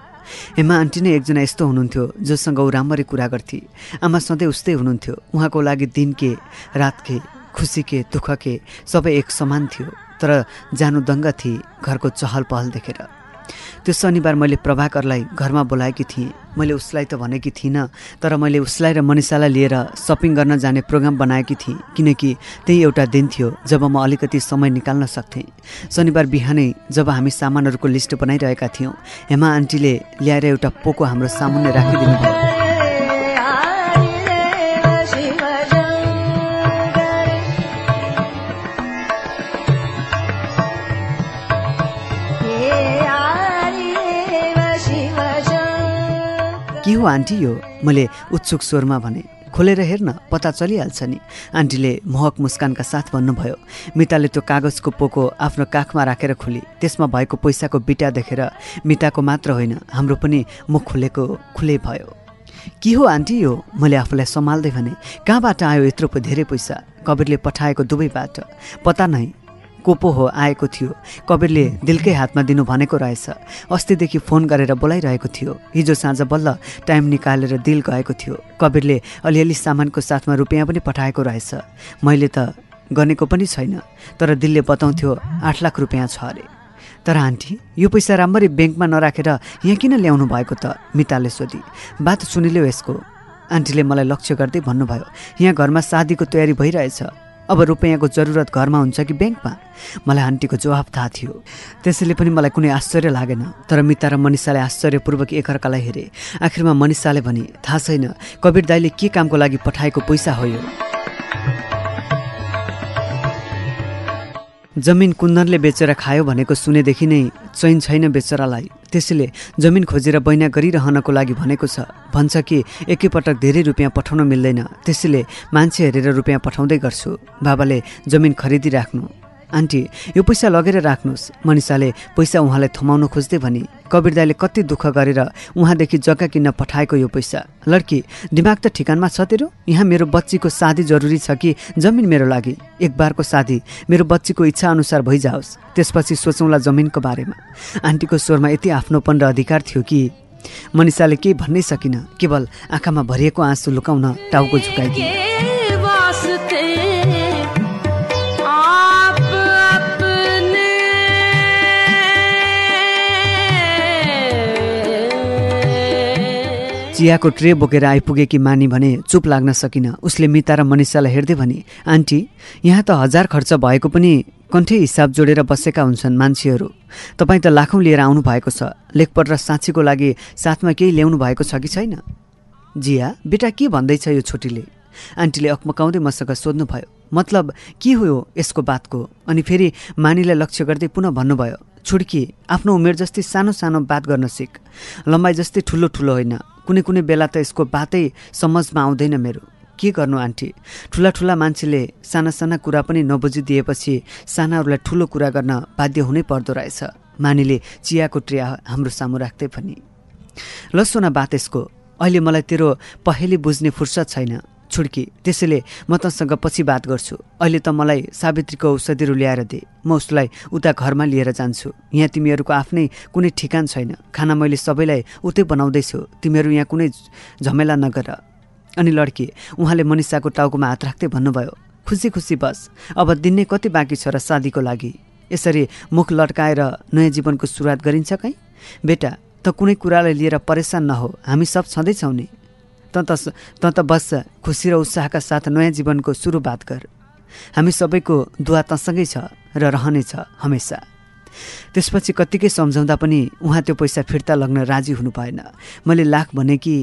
हेमा आन्टी नै एकजना यस्तो हुनुहुन्थ्यो जोसँग ऊ राम्ररी कुरा गर्थे। आमा सधैँ उस्तै हुनुहुन्थ्यो। उहाँको लागि दिन के रात के खुसी के दुःख के सबै एक समान थियो। तर जानु दङ्ग थिए घरको चहल पहल देखेर। त्यो शनिबार मैले प्रभाकरलाई घरमा बोलाएकी थिएँ। मैले उसलाई त भनेकी थिइनँ तर मैले उसलाई र मनिषालाई लिएर सपिङ गर्न जाने प्रोग्राम बनाएकी थिएँ किनकि त्यही एउटा दिन थियो जब म अलिकति समय निकाल्न सक्थेँ। शनिबार बिहानै जब हामी सामानहरूको लिस्ट बनाइरहेका थियौँ हेमा आन्टीले ल्याएर एउटा पोको हाम्रो सामुन्ने राखिदिनु भयो आन्टी यो मैले उत्सुक स्वरमा भने खोलेर हेर्न पत्ता चलिहाल्छ नि। आन्टीले मोहक मुस्कानका साथ भन्नुभयो। मिताले त्यो कागजको पोको आफ्नो काखमा राखेर खुली। त्यसमा भएको पैसाको बिटा देखेर मिताको मात्र होइन हाम्रो पनि मुख खुलेको खुले भयो। के हो आन्टी यो मैले आफूलाई सम्हाल्दै भने। कहाँबाट आयो यत्रो धेरै पैसा? कबीरले पठाएको दुवैबाट। पता नै को पो हो आएको थियो। कबीरले दिलकै हातमा दिनु भनेको रहेछ। अस्तिदेखि फोन गरेर बोलाइरहेको थियो। हिजो साँझ बल्ल टाइम निकालेर दिल गएको थियो। कबीरले अलिअलि सामानको साथमा रुपियाँ पनि पठाएको रहेछ। मैले त गनेको पनि छैन तर दिलले बताउँथ्यो आठ लाख रुपियाँ छ अरे। तर आन्टी यो पैसा राम्ररी ब्याङ्कमा नराखेर यहाँ किन ल्याउनु भएको त? मिताले सोधी। बात सुनिल्यो यसको। आन्टीले मलाई लक्ष्य गर्दै भन्नुभयो यहाँ घरमा शादीको तयारी भइरहेछ। अब रुपियाँको जरुरत घरमा हुन्छ कि ब्याङ्कमा? मलाई आन्टीको जवाब थाहा थियो। त्यसैले पनि मलाई कुनै आश्चर्य लागेन। तर मिता र मनिषाले आश्चर्यपूर्वक एकअर्कालाई हेरे। आखिरमा मनिषाले भने थाहा छैन कबीर दाईले के कामको लागि पठाएको पैसा हो यो? जमिन कुन्दनले बेचेर खायो भनेको सुनेदेखि नै चैन छैन बेचरालाई। त्यसैले जमिन खोजेर बैना गरिरहनको लागि भनेको छ। भन्छ कि एकैपटक धेरै रुपियाँ पठाउन मिल्दैन। त्यसैले मान्छे हेरेर रुपियाँ पठाउँदै गर्छु। बाबाले जमिन खरिदिराख्नु आन्टी यो पैसा लगेर राख्नुहोस्। मनिषाले पैसा उहाँलाई थमाउन खोज्दै भने। कबीर दाईले कति दुःख गरेर उहाँदेखि जग्गा किन्न पठाएको यो पैसा। लड्की दिमाग त ठिकानमा छ तेरो? यहाँ मेरो बच्चीको शादी जरुरी छ कि जमिन मेरो लागि? एक बारको शादी मेरो बच्चीको इच्छा अनुसार भइजाओस्। त्यसपछि सोचौँला जमिनको बारेमा। आन्टीको स्वरमा यति आफ्नोपन र अधिकार थियो कि मनिषाले केही भन्नै सकिन। केवल आँखामा भरिएको आँसु लुकाउन टाउको झुकाइदिए। चियाको ट्रे बोकेर आइपुगेकी मानी भने चुप लाग्न सकिन। उसले मिता र मनिषालाई हेर्दै भने आन्टी यहाँ त हजार खर्च भएको पनि कन्ठे हिसाब जोडेर बसेका हुन्छन् मान्छेहरू। तपाईँ त लाखौँ लिएर आउनु भएको छ। लेखपट र साँचीको लागि साथमा केही ल्याउनु भएको छ कि छैन? जिया बेटा के भन्दैछ यो छोटीले आन्टीले अकमकाउँदै मसँग सोध्नुभयो मतलब के हो यसको बातको? अनि फेरि मानीलाई लक्ष्य गर्दै पुनः भन्नुभयो छुड्की आफ्नो उमेर जस्तै सानो सानो बात गर्न सिक। लम्बाइ जस्तै ठुलो ठुलो होइन। कुनै कुनै बेला त यसको बातै समझमा आउँदैन मेरो। के गर्नु आन्टी? ठुला ठुला मान्छेले साना साना कुरा पनि नबुझिदिएपछि सानाहरूलाई ठुलो कुरा गर्न बाध्य हुनै पर्दो रहेछ। मानीले चियाको ट्रिया हाम्रो सामु राख्दै पनि ल सुन बात यसको अहिले मलाई तेरो पहेँली बुझ्ने फुर्सद छैन। छुड्की। त्यसैले म तँसँग पछि बात गर्छु। अहिले त मलाई सावित्रीको औषधिहरू ल्याएर दे। म उसलाई उता घरमा लिएर जान्छु। यहाँ तिमीहरूको आफ्नै कुनै ठिकान छैन। खाना मैले सबैलाई उतै बनाउँदैछु। तिमीहरू यहाँ कुनै झमेला नगर। अनि लड्की उहाँले मनिषाको टाउकोमा हात राख्दै भन्नुभयो खुसी खुसी बस। अब दिन नै कति बाँकी छ र शादीको लागि? यसरी मुख लट्काएर नयाँ जीवनको सुरुवात गरिन्छ कहीँ? बेटा त कुनै कुरालाई लिएर परेसान नहो। हामी सब छँदैछौँ नि। त त त त बस खुसी र उत्साहका साथ नयाँ जीवनको सुरुवात गर। हामी सबैको दुवा तसँगै छ र रहनेछ हमेसा त्यसपछि कत्तिकै सम्झाउँदा पनि उहाँ त्यो पैसा फिर्ता लग्न राजी हुनु भएन मैले लाख भने कि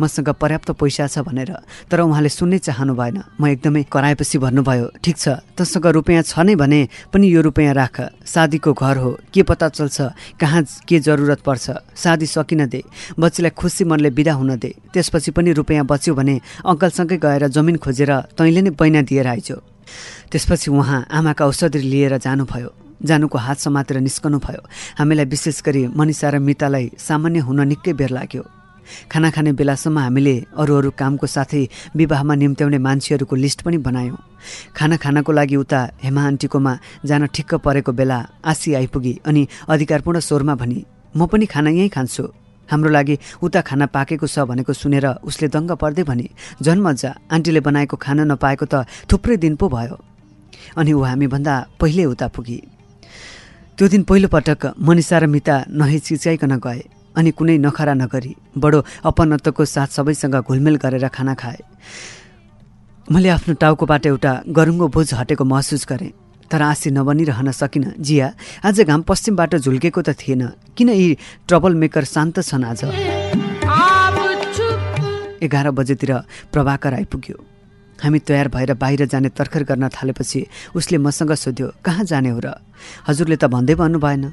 मसँग पर्याप्त पैसा छ भनेर तर उहाँले सुन्नै चाहनु भएन। म एकदमै कराएपछि भन्नुभयो ठिक छ तसँग रुपियाँ छ नै भने पनि यो रुपियाँ राख। शादीको घर हो के पत्ता चल्छ कहाँ के जरुरत पर्छ। शादी सकिन दे बच्चीलाई खुसी मनले बिदा हुन दे। त्यसपछि पनि रुपियाँ बच्यो भने अङ्कलसँगै गएर जमिन खोजेर तैँले नै बैना दिएर आइजो त्यसपछि उहाँ आमाका औषधि लिएर जानुभयो। जानुको हात समातेर निस्कनु भयो हामीलाई विशेष गरी मनिषा र मितालाई सामान्य हुन निकै बेर लाग्यो। खाना खाने बेलासम्म हामीले अरू अरू कामको साथै विवाहमा निम्त्याउने मान्छेहरूको लिस्ट पनि बनायौँ। खाना खानको लागि उता हेमा आन्टीकोमा जान ठिक्क परेको बेला आसी आइपुगी अनि अधिकारपूर्ण स्वरमा भनी म पनि खाना यहीँ खान्छु। हाम्रो लागि उता खाना पाकेको छ भनेको सुनेर उसले दङ्ग पर्दै भने झन् मजा आन्टीले बनाएको खाना नपाएको त थुप्रै दिन पो भयो। अनि ऊ हामीभन्दा पहिले उता पुगी। त्यो दिन पहिलोपटक मनिषा र मिता नहिचिच्याइकन गए। अनि कुनै नखरा नगरी बडो अपनत्वको साथ सबैसँग घुलमेल गरेर खाना खाए। मैले आफ्नो टाउकोबाट एउटा गरुङ्गो बोझ हटेको महसुस गरेँ तर आशी नबनिरहन सकिनँ। जिया आज घाम पश्चिमबाट झुल्केको त थिएन। किन यी ट्रबल मेकर शान्त छन् आज? एघार बजेतिर प्रभाकर आइपुग्यो। हामी तयार भएर बाहिर जाने तर्खर गर्न थालेपछि उसले मसँग सोध्यो कहाँ जाने हो र? हजुरले त भन्दै भन्नु भएन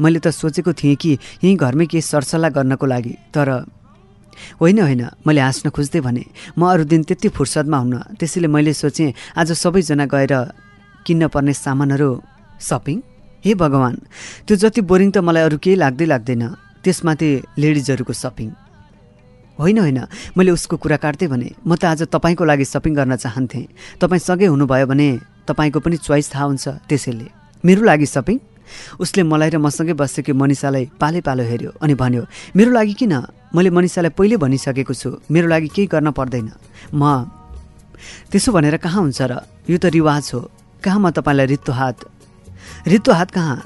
मैले त सोचेको थिएँ कि यहीँ घरमै केही सरसल्लाह गर्नको लागि तर होइन होइन मैले हाँस्न खोज्दै भने म अरू दिन त्यति फुर्सदमा हुन्न। त्यसैले मैले सोचेँ आज सबैजना गएर किन्न पर्ने सामानहरू सपिङ? हे भगवान् त्यो जति बोरिङ त मलाई अरू केही लाग्दै लाग्दैन। त्यसमाथि लेडिजहरूको सपिङ। होइन होइन मैले उसको कुरा काट्दै भने म त आज तपाईँको लागि सपिङ गर्न चाहन्थेँ। तपाईँ सँगै हुनुभयो भने तपाईँको पनि चोइस थाहा हुन्छ त्यसैले। मेरो लागि सपिङ? उसले मलाई र मसँगै बसेकी मनिषालाई पाले पालो हेऱ्यो अनि भन्यो मेरो लागि किन? मैले मनिषालाई पहिले भनिसकेको छु। मेरो लागि केही गर्न पर्दैन। म त्यसो भनेर कहाँ हुन्छ र? यो त रिवाज हो। कहाँ म तपाईँलाई रित्तो हात? रित्तो हात कहाँ?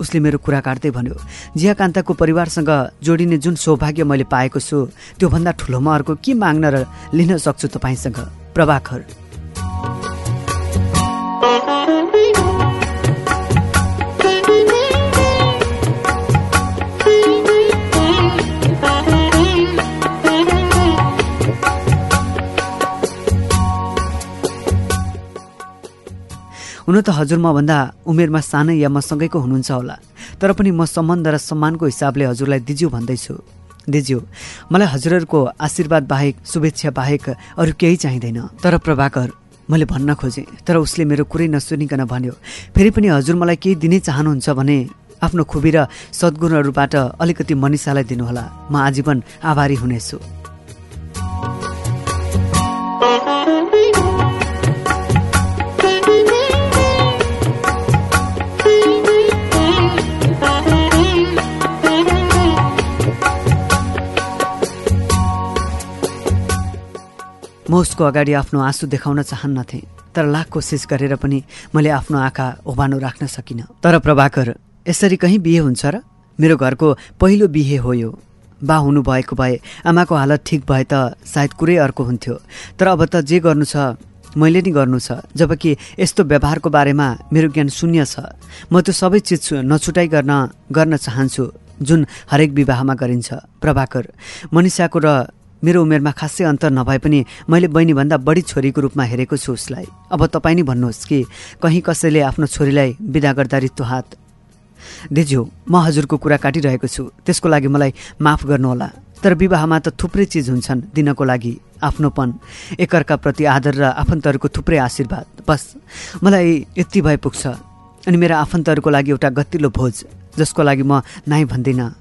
उसले मेरो कुरा काट्दै भन्यो जिया कान्ताको परिवारसँग जोडिने जुन सौभाग्य मैले पाएको छु त्योभन्दा ठुलोमा अर्को के माग्न र लिन सक्छु तपाईँसँग? प्रभाकर। हुन त हजुर मभन्दा उमेरमा सानै या मसँगैको हुनुहुन्छ होला। तर पनि म सम्बन्ध र सम्मानको हिसाबले हजुरलाई दिज्यू भन्दैछु। दिज्यू मलाई हजुरहरूको आशीर्वाद बाहेक शुभेच्छा बाहेक अरू केही चाहिँदैन। तर प्रभाकर मैले भन्न खोजेँ तर उसले मेरो कुरै नसुनिकन भन्यो फेरि पनि हजुर मलाई केही दिनै चाहनुहुन्छ भने आफ्नो खुबी र सद्गुणहरूबाट अलिकति मनिषालाई दिनुहोला। म आजीवन आभारी हुनेछु। म उसको अगाडि आफ्नो आँसु देखाउन चाहन्नथेँ तर लाख कोसिस गरेर पनि मैले आफ्नो आँखा ओभानो राख्न सकिनँ। तर प्रभाकर यसरी कहीँ बिहे हुन्छ र? मेरो घरको पहिलो बिहे हो यो। बा हुनुभएको भए आमाको हालत ठिक भए त सायद कुरै अर्को हुन्थ्यो। तर अब त जे गर्नु छ मैले नि गर्नु छ जबकि यस्तो व्यवहारको बारेमा मेरो ज्ञान शून्य छ। म त्यो सबै चिज नछुटाइ गर्न गर्न चाहन्छु जुन हरेक विवाहमा गरिन्छ। प्रभाकर मनिषाको र मेरो उमेरमा खासै अन्तर नभए पनि मैले बहिनीभन्दा बढी छोरीको रूपमा हेरेको छु उसलाई। अब तपाईँ नै भन्नुहोस् कि कहीँ कसैले आफ्नो छोरीलाई विदा गर्दा रित्तो हात। दिज्यू म हजुरको कुरा काटिरहेको छु। त्यसको लागि मलाई माफ गर्नुहोला। तर विवाहमा त थुप्रै चिज हुन्छन् दिनको लागि। आफ्नोपन एकअर्काप्रति आदर र आफन्तहरूको थुप्रै आशीर्वाद। बस मलाई यति भए पुग्छ। अनि मेरा आफन्तहरूको लागि एउटा गतिलो भोज जसको लागि म नाइ भन्दिनँ।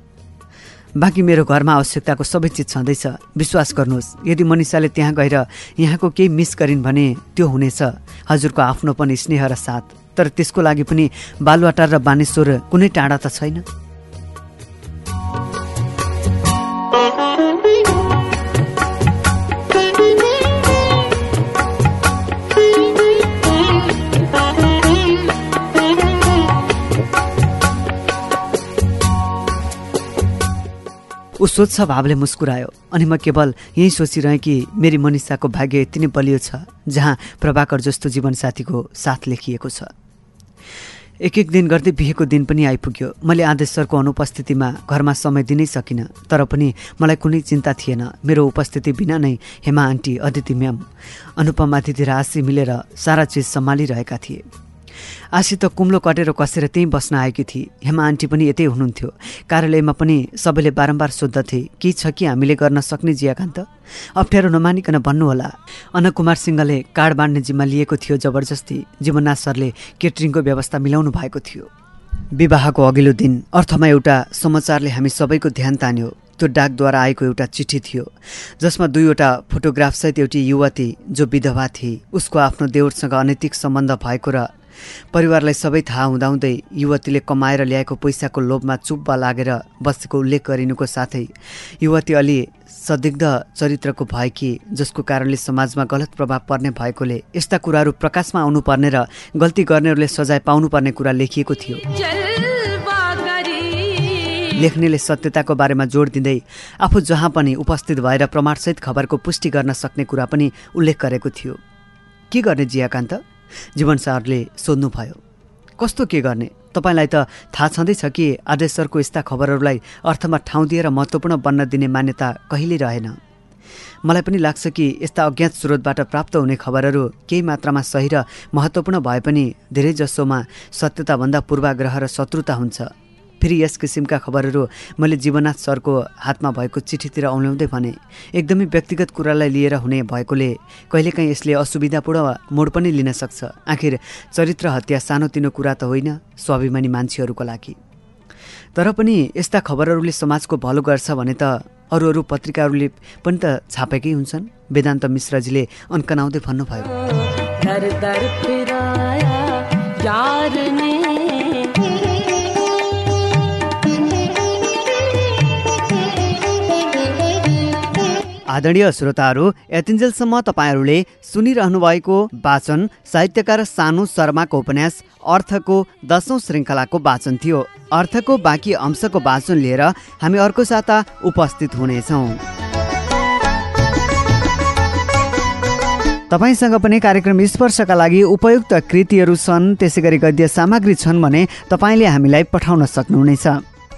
बाँकी मेरो घरमा आवश्यकताको सबै चिज छँदैछ। विश्वास गर्नुहोस् यदि मनिषाले त्यहाँ गएर यहाँको केही मिस गरिन् भने त्यो हुनेछ। हजुरको आफ्नोपन स्नेह र साथ। तर त्यसको लागि पनि बालुवाटार र बानेश्वर कुनै टाढा त छैन। ऊ स्वच्छ भावले मुस्कुरायो। अनि म केवल यही सोचिरहेँ कि मेरी मनिषाको भाग्य यति नै बलियो छ जहाँ प्रभाकर जस्तो जीवनसाथीको साथ लेखिएको छ। एक एक दिन गर्दै बिहेको दिन पनि आइपुग्यो। मैले आदेश सरको अनुपस्थितिमा घरमा समय दिनै सकिनँ तर पनि मलाई कुनै चिन्ता थिएन। मेरो उपस्थिति बिना नै हेमा आन्टी अदिति म्याम अनुपमा दिदी र आशी मिलेर सारा चिज सम्हालिरहेका थिए। आशी त कुम्लो कटेर कसेर त्यहीँ बस्न आएकी थिए हेमा आन्टी पनि यतै हुनुहुन्थ्यो। कार्यालयमा पनि सबैले बारम्बार सोद्धथे के छ कि हामीले गर्न सक्ने जियाकान्त? अप्ठ्यारो नमानिकन भन्नुहोला। अनकुमार सिंहले कार्ड बाँड्ने जिम्मा लिएको थियो जबरजस्ती। जीवननाथ सरले केटरिङको व्यवस्था मिलाउनु भएको थियो। विवाहको अघिल्लो दिन अर्थमा एउटा समाचारले हामी सबैको ध्यान तान्यो। त्यो डाकद्वारा आएको एउटा चिठी थियो। जसमा दुईवटा फोटोग्राफसहित एउटी युवती जो विधवा थिए उसको आफ्नो देउरसँग अनैतिक सम्बन्ध भएको र परिवारलाई सबै थाहा हुँदाहुँदै युवतीले कमाएर ल्याएको पैसाको लोभमा चुप्पा लागेर बसेको उल्लेख गरिनुको साथै युवती अलि सदिग्ध चरित्रको भएकी जसको कारणले समाजमा गलत प्रभाव पर्ने भएकोले यस्ता कुराहरू प्रकाशमा आउनुपर्ने र गल्ती गर्नेहरूले सजाय पाउनुपर्ने कुरा लेखिएको थियो। लेख्नेले सत्यताको बारेमा जोड दिँदै आफू जहाँ पनि उपस्थित भएर प्रमाणसहित खबरको पुष्टि गर्न सक्ने कुरा पनि उल्लेख गरेको थियो। के गर्ने जियाकान्त? जीवन सरले सोध्नुभयो कस्तो के गर्ने? तपाईँलाई त थाहा छँदैछ कि आदेश सरको यस्ता खबरहरूलाई अर्थमा ठाउँ दिएर महत्त्वपूर्ण बन्न दिने मान्यता कहिले रहेन। मलाई पनि लाग्छ कि यस्ता अज्ञात स्रोतबाट प्राप्त हुने खबरहरू केही मात्रामा सही र महत्त्वपूर्ण भए पनि धेरैजसोमा सत्यताभन्दा पूर्वाग्रह र शत्रुता हुन्छ। फेरि यस किसिमका खबरहरू मैले जीवनाथ सरको हातमा भएको चिठीतिर औल्याउँदै भने एकदमै व्यक्तिगत कुरालाई लिएर हुने भएकोले कहिलेकाहीँ यसले असुविधापूर्ण मोड पनि लिन सक्छ। आखिर चरित्र हत्या सानोतिनो कुरा त होइन स्वाभिमानी मान्छेहरूको लागि। तर पनि यस्ता खबरहरूले समाजको भलो गर्छ भने त अरू अरू पत्रिकाहरूले पनि त छापेकै हुन्छन्। वेदान्त मिश्रजीले अन्कनाउँदै भन्नुभयो। आदरणीय श्रोताहरू यतिन्जेलसम्म तपाईँहरूले सुनिरहनु भएको वाचन साहित्यकार सानु शर्माको उपन्यास अर्थको दसौँ श्रृङ्खलाको वाचन थियो। अर्थको बाँकी अंशको वाचन लिएर हामी अर्को साता उपस्थित हुनेछौँ। तपाईँसँग पनि कार्यक्रम स्पर्शका लागि उपयुक्त कृतिहरू छन् त्यसै गरी गद्य सामग्री छन् भने तपाईँले हामीलाई पठाउन सक्नुहुनेछ।